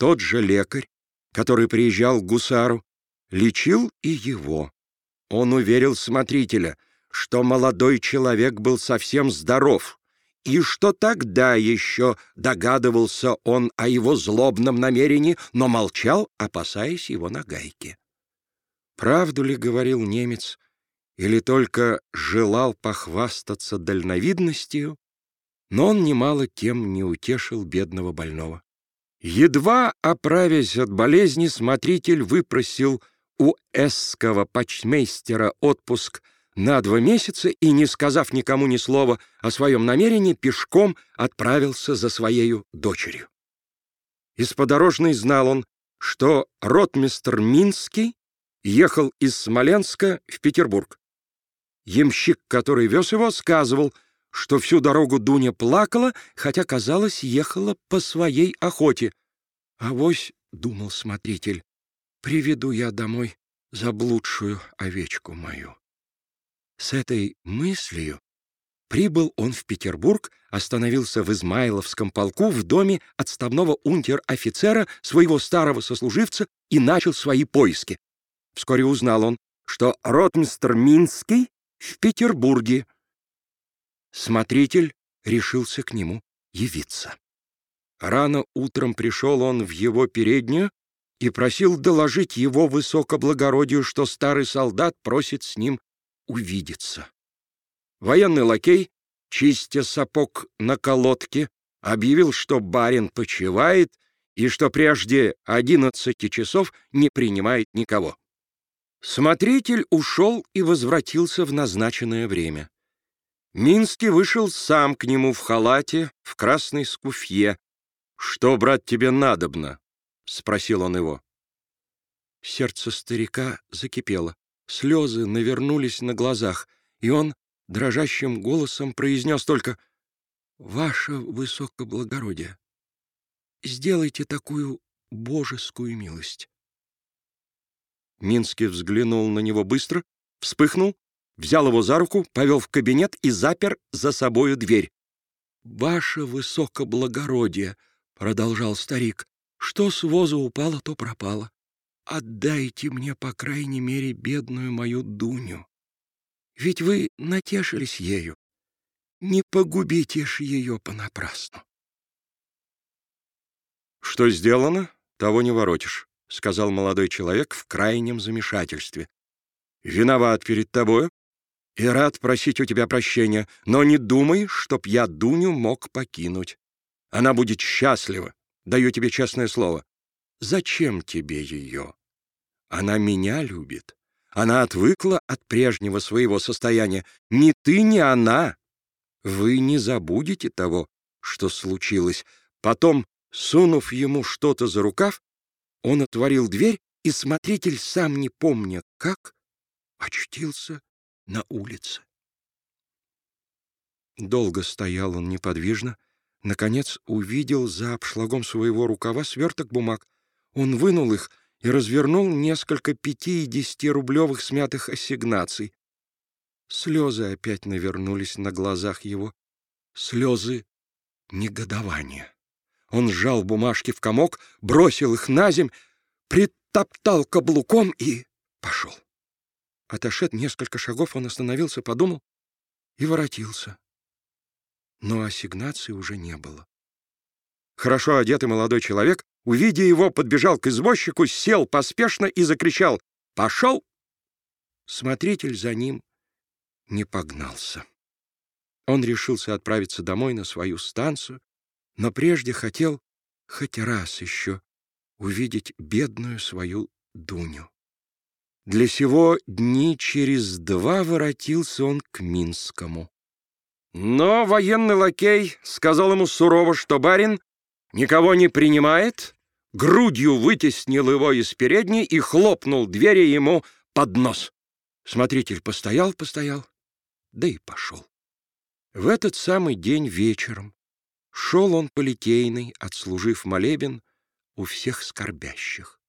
Тот же лекарь, который приезжал к гусару, лечил и его. Он уверил смотрителя, что молодой человек был совсем здоров, и что тогда еще догадывался он о его злобном намерении, но молчал, опасаясь его нагайки. Правду ли говорил немец, или только желал похвастаться дальновидностью, но он немало тем не утешил бедного больного. Едва оправясь от болезни, смотритель выпросил у эсского почмейстера отпуск на два месяца и, не сказав никому ни слова о своем намерении, пешком отправился за своею дочерью. Из подорожной знал он, что ротмистр Минский ехал из Смоленска в Петербург. Ямщик, который вез его, сказывал, что всю дорогу Дуня плакала, хотя, казалось, ехала по своей охоте. «Авось», — думал смотритель, — «приведу я домой заблудшую овечку мою». С этой мыслью прибыл он в Петербург, остановился в Измайловском полку в доме отставного унтер-офицера, своего старого сослуживца, и начал свои поиски. Вскоре узнал он, что ротмистр Минский в Петербурге. Смотритель решился к нему явиться. Рано утром пришел он в его переднюю и просил доложить его высокоблагородию, что старый солдат просит с ним увидеться. Военный лакей, чистя сапог на колодке, объявил, что барин почивает и что прежде одиннадцати часов не принимает никого. Смотритель ушел и возвратился в назначенное время. Минский вышел сам к нему в халате, в красной скуфье. «Что, брат, тебе надобно?» — спросил он его. Сердце старика закипело, слезы навернулись на глазах, и он дрожащим голосом произнес только «Ваше высокоблагородие, сделайте такую божескую милость». Минский взглянул на него быстро, вспыхнул, взял его за руку, повел в кабинет и запер за собою дверь. «Ваше высокоблагородие», — продолжал старик, — «что с воза упало, то пропало. Отдайте мне, по крайней мере, бедную мою Дуню. Ведь вы натешились ею. Не погубите ж ее понапрасну». «Что сделано, того не воротишь». — сказал молодой человек в крайнем замешательстве. «Виноват перед тобою и рад просить у тебя прощения, но не думай, чтоб я Дуню мог покинуть. Она будет счастлива, даю тебе честное слово. Зачем тебе ее? Она меня любит. Она отвыкла от прежнего своего состояния. Ни ты, ни она. Вы не забудете того, что случилось. Потом, сунув ему что-то за рукав, он отворил дверь, и смотритель, сам не помня как, очутился на улице. Долго стоял он неподвижно, наконец увидел за обшлагом своего рукава сверток бумаг. Он вынул их и развернул несколько пяти- и десятирублевых смятых ассигнаций. Слезы опять навернулись на глазах его, слезы негодования. Он сжал бумажки в комок, бросил их на земь, притоптал каблуком и пошел. Отошед несколько шагов, он остановился, подумал и воротился. Но ассигнации уже не было. Хорошо одетый молодой человек, увидя его, подбежал к извозчику, сел поспешно и закричал «Пошел!». Смотритель за ним не погнался. Он решился отправиться домой на свою станцию, но прежде хотел хоть раз еще увидеть бедную свою Дуню. Для сего дни через два воротился он к Минскому. Но военный лакей сказал ему сурово, что барин никого не принимает, грудью вытеснил его из передней и хлопнул двери ему под нос. Смотритель постоял-постоял, да и пошел. В этот самый день вечером Шел он по Литейной, отслужив молебен у всех скорбящих.